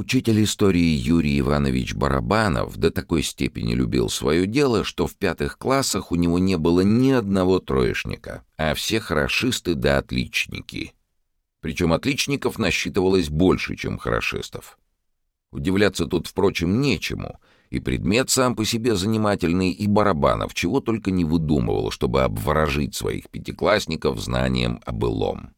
Учитель истории Юрий Иванович Барабанов до такой степени любил свое дело, что в пятых классах у него не было ни одного троечника, а все хорошисты да отличники. Причем отличников насчитывалось больше, чем хорошистов. Удивляться тут, впрочем, нечему, и предмет сам по себе занимательный, и Барабанов чего только не выдумывал, чтобы обворожить своих пятиклассников знанием о былом.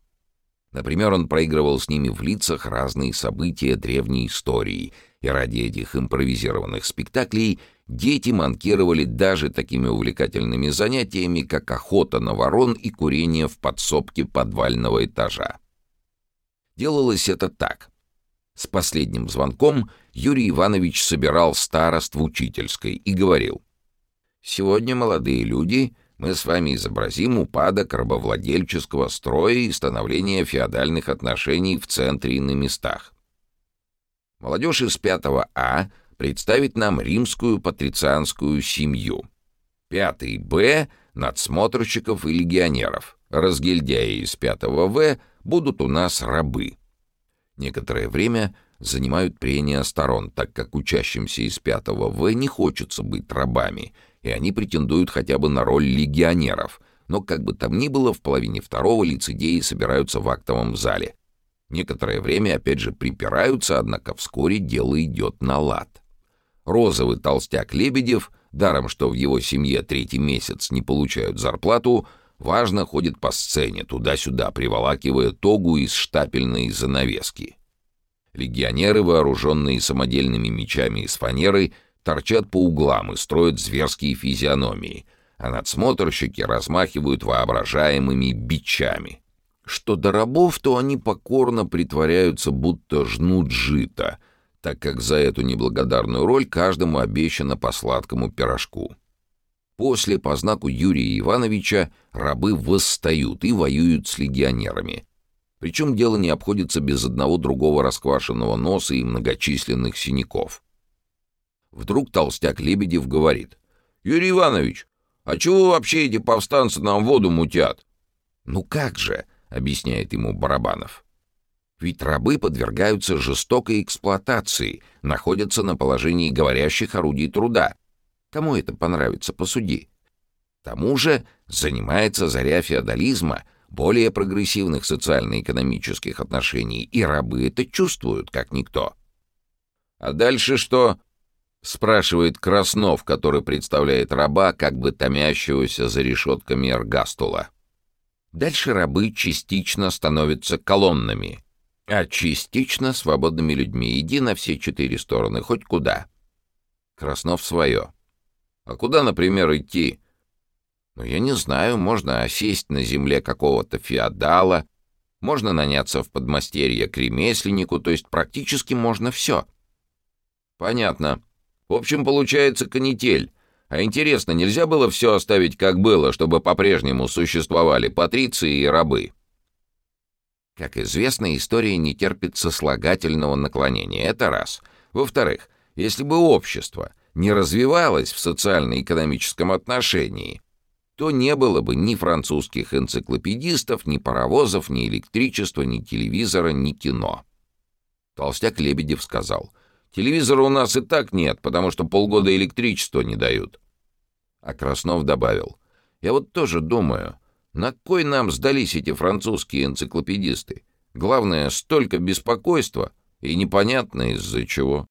Например, он проигрывал с ними в лицах разные события древней истории, и ради этих импровизированных спектаклей дети манкировали даже такими увлекательными занятиями, как охота на ворон и курение в подсобке подвального этажа. Делалось это так. С последним звонком Юрий Иванович собирал старост в учительской и говорил. «Сегодня, молодые люди, мы с вами изобразим упадок рабовладельческого строя и становление феодальных отношений в центре и на местах. Молодежь из 5 А представит нам римскую патрицианскую семью. Пятый Б — надсмотрщиков и легионеров. Разгильдяи из 5 В будут у нас рабы. Некоторое время занимают прения сторон, так как учащимся из 5 В не хочется быть рабами — и они претендуют хотя бы на роль легионеров, но как бы там ни было, в половине второго лицедеи собираются в актовом зале. Некоторое время опять же припираются, однако вскоре дело идет на лад. Розовый толстяк Лебедев, даром что в его семье третий месяц не получают зарплату, важно ходит по сцене, туда-сюда, приволакивая тогу из штапельной занавески. Легионеры, вооруженные самодельными мечами из фанеры, торчат по углам и строят зверские физиономии, а надсмотрщики размахивают воображаемыми бичами. Что до рабов, то они покорно притворяются, будто жнут жито, так как за эту неблагодарную роль каждому обещано по сладкому пирожку. После, по знаку Юрия Ивановича, рабы восстают и воюют с легионерами. Причем дело не обходится без одного другого расквашенного носа и многочисленных синяков. Вдруг толстяк Лебедев говорит. «Юрий Иванович, а чего вообще эти повстанцы нам воду мутят?» «Ну как же», — объясняет ему Барабанов. «Ведь рабы подвергаются жестокой эксплуатации, находятся на положении говорящих орудий труда. Кому это понравится, посуди. К тому же занимается заря феодализма, более прогрессивных социально-экономических отношений, и рабы это чувствуют, как никто». «А дальше что?» — спрашивает Краснов, который представляет раба, как бы томящегося за решетками Эргастула. Дальше рабы частично становятся колоннами, а частично свободными людьми. Иди на все четыре стороны, хоть куда. Краснов свое. А куда, например, идти? Ну, я не знаю, можно осесть на земле какого-то феодала, можно наняться в подмастерье к ремесленнику, то есть практически можно все. Понятно. В общем, получается канитель. А интересно, нельзя было все оставить как было, чтобы по-прежнему существовали патриции и рабы? Как известно, история не терпит сослагательного наклонения. Это раз. Во-вторых, если бы общество не развивалось в социально-экономическом отношении, то не было бы ни французских энциклопедистов, ни паровозов, ни электричества, ни телевизора, ни кино. Толстяк Лебедев сказал — Телевизора у нас и так нет, потому что полгода электричества не дают. А Краснов добавил. Я вот тоже думаю, на кой нам сдались эти французские энциклопедисты? Главное, столько беспокойства и непонятно из-за чего.